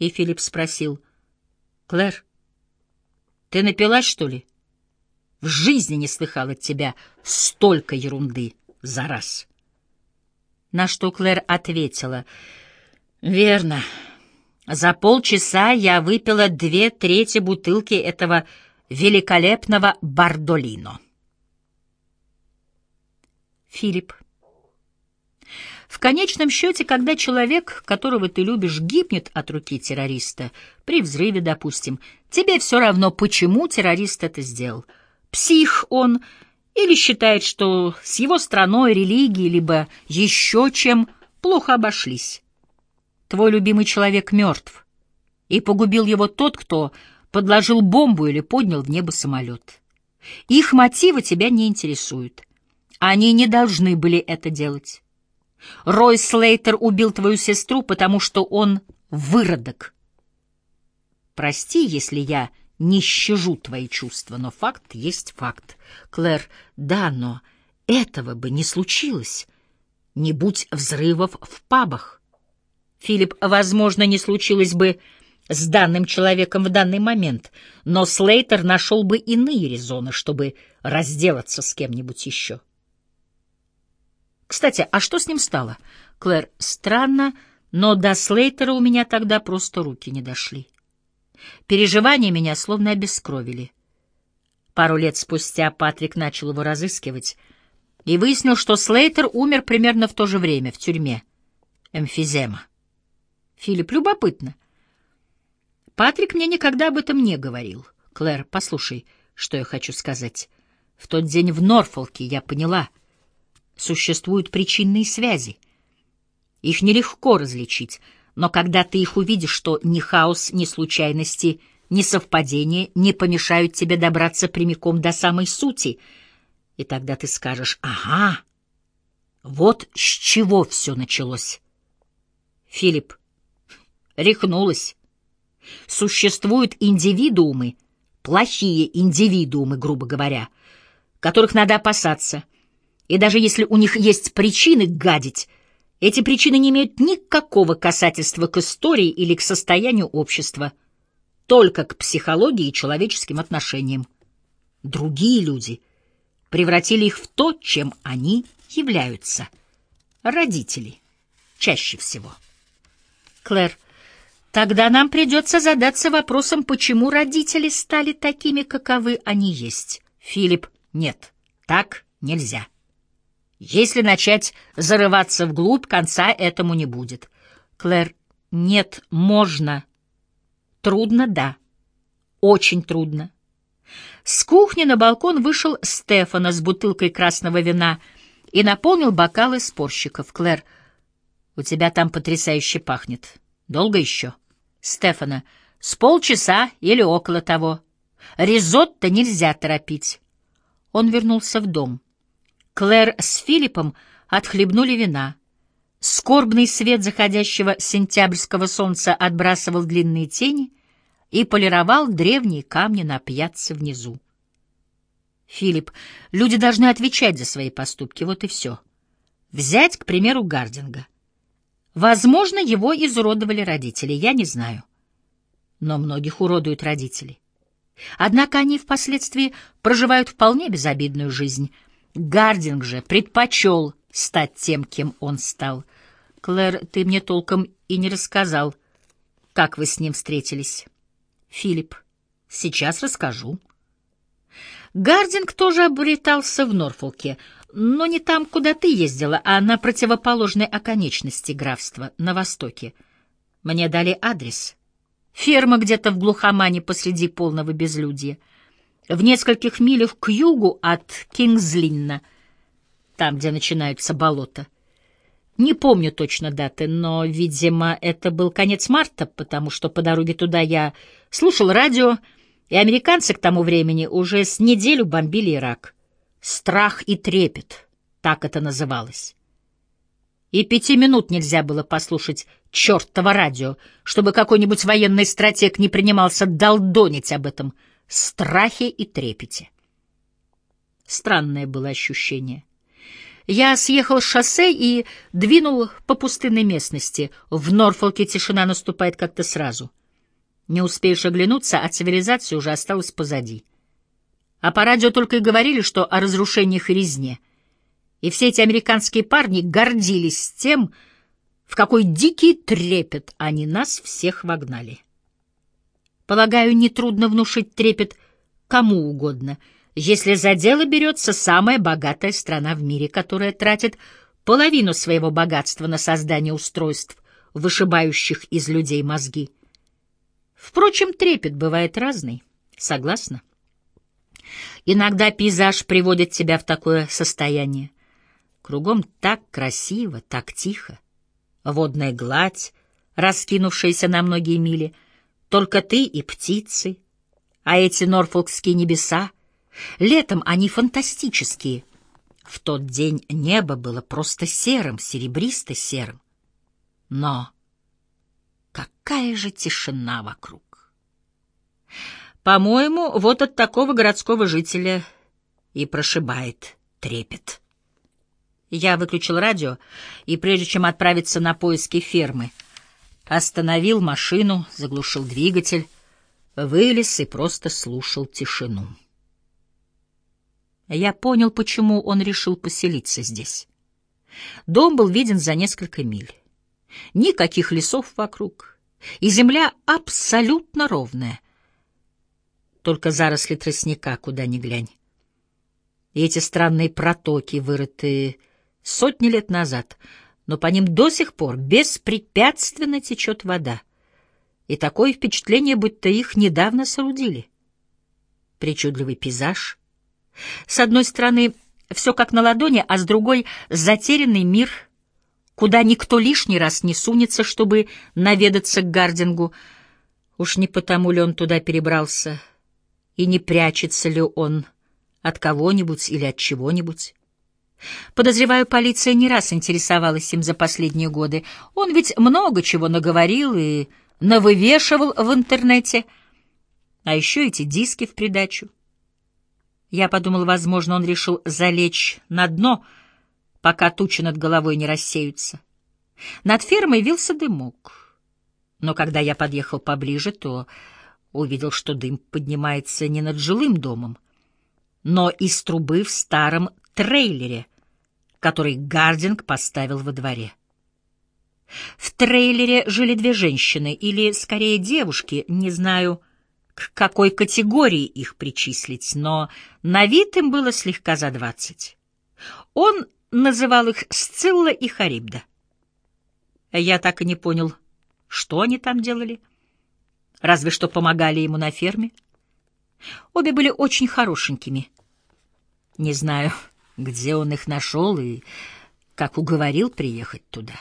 И Филипп спросил, «Клэр, ты напилась, что ли? В жизни не слыхал от тебя столько ерунды за раз». На что Клэр ответила, «Верно. За полчаса я выпила две трети бутылки этого великолепного Бардолино». Филипп. В конечном счете, когда человек, которого ты любишь, гибнет от руки террориста, при взрыве, допустим, тебе все равно, почему террорист это сделал. Псих он или считает, что с его страной, религией, либо еще чем плохо обошлись. Твой любимый человек мертв, и погубил его тот, кто подложил бомбу или поднял в небо самолет. Их мотивы тебя не интересуют. Они не должны были это делать. Рой Слейтер убил твою сестру, потому что он выродок. Прости, если я не щажу твои чувства, но факт есть факт. Клэр, да, но этого бы не случилось. Не будь взрывов в пабах. Филипп, возможно, не случилось бы с данным человеком в данный момент, но Слейтер нашел бы иные резоны, чтобы разделаться с кем-нибудь еще. Кстати, а что с ним стало? Клэр, странно, но до Слейтера у меня тогда просто руки не дошли. Переживания меня словно обескровили. Пару лет спустя Патрик начал его разыскивать и выяснил, что Слейтер умер примерно в то же время в тюрьме. Эмфизема. Филипп, любопытно. Патрик мне никогда об этом не говорил. Клэр, послушай, что я хочу сказать. В тот день в Норфолке я поняла — существуют причинные связи. Их нелегко различить, но когда ты их увидишь, что ни хаос, ни случайности, ни совпадения не помешают тебе добраться прямиком до самой сути, и тогда ты скажешь «Ага, вот с чего все началось». Филипп, рехнулась. Существуют индивидуумы, плохие индивидуумы, грубо говоря, которых надо опасаться — и даже если у них есть причины гадить, эти причины не имеют никакого касательства к истории или к состоянию общества, только к психологии и человеческим отношениям. Другие люди превратили их в то, чем они являются. Родители. Чаще всего. Клэр, тогда нам придется задаться вопросом, почему родители стали такими, каковы они есть. Филипп, нет, так нельзя. Если начать зарываться вглубь, конца этому не будет. Клэр, нет, можно. Трудно, да. Очень трудно. С кухни на балкон вышел Стефана с бутылкой красного вина и наполнил бокалы спорщиков. Клэр, у тебя там потрясающе пахнет. Долго еще? Стефана, с полчаса или около того. Ризотто нельзя торопить. Он вернулся в дом. Клэр с Филиппом отхлебнули вина. Скорбный свет заходящего сентябрьского солнца отбрасывал длинные тени и полировал древние камни на пьяце внизу. Филипп, люди должны отвечать за свои поступки, вот и все. Взять, к примеру, Гардинга. Возможно, его изуродовали родители, я не знаю. Но многих уродуют родители. Однако они впоследствии проживают вполне безобидную жизнь — Гардинг же предпочел стать тем, кем он стал. Клэр, ты мне толком и не рассказал, как вы с ним встретились. Филипп, сейчас расскажу. Гардинг тоже обретался в Норфолке, но не там, куда ты ездила, а на противоположной оконечности графства, на востоке. Мне дали адрес. Ферма где-то в глухомане посреди полного безлюдья в нескольких милях к югу от Кингзлинна, там, где начинаются болота. Не помню точно даты, но, видимо, это был конец марта, потому что по дороге туда я слушал радио, и американцы к тому времени уже с неделю бомбили Ирак. «Страх и трепет», так это называлось. И пяти минут нельзя было послушать чертово радио, чтобы какой-нибудь военный стратег не принимался долдонить об этом — страхе и трепете. Странное было ощущение. Я съехал с шоссе и двинул по пустынной местности. В Норфолке тишина наступает как-то сразу. Не успеешь оглянуться, а цивилизация уже осталась позади. А по радио только и говорили, что о разрушениях и резне. И все эти американские парни гордились тем, в какой дикий трепет они нас всех вогнали. Полагаю, нетрудно внушить трепет кому угодно — если за дело берется самая богатая страна в мире, которая тратит половину своего богатства на создание устройств, вышибающих из людей мозги. Впрочем, трепет бывает разный, согласна? Иногда пейзаж приводит тебя в такое состояние. Кругом так красиво, так тихо. Водная гладь, раскинувшаяся на многие мили, только ты и птицы, а эти норфолкские небеса — Летом они фантастические. В тот день небо было просто серым, серебристо-серым. Но какая же тишина вокруг! По-моему, вот от такого городского жителя и прошибает трепет. Я выключил радио, и прежде чем отправиться на поиски фермы, остановил машину, заглушил двигатель, вылез и просто слушал тишину. Я понял, почему он решил поселиться здесь. Дом был виден за несколько миль. Никаких лесов вокруг, и земля абсолютно ровная. Только заросли тростника, куда ни глянь. И эти странные протоки, вырытые сотни лет назад, но по ним до сих пор беспрепятственно течет вода. И такое впечатление, будто их недавно соорудили. Причудливый пейзаж — с одной стороны, все как на ладони, а с другой — затерянный мир, куда никто лишний раз не сунется, чтобы наведаться к Гардингу. Уж не потому ли он туда перебрался, и не прячется ли он от кого-нибудь или от чего-нибудь. Подозреваю, полиция не раз интересовалась им за последние годы. Он ведь много чего наговорил и навывешивал в интернете. А еще эти диски в придачу. Я подумал, возможно, он решил залечь на дно, пока тучи над головой не рассеются. Над фермой вился дымок. Но когда я подъехал поближе, то увидел, что дым поднимается не над жилым домом, но из трубы в старом трейлере, который Гардинг поставил во дворе. В трейлере жили две женщины, или, скорее, девушки, не знаю, к какой категории их причислить, но на вид им было слегка за двадцать. Он называл их Сцилла и Харибда. Я так и не понял, что они там делали. Разве что помогали ему на ферме. Обе были очень хорошенькими. Не знаю, где он их нашел и как уговорил приехать туда.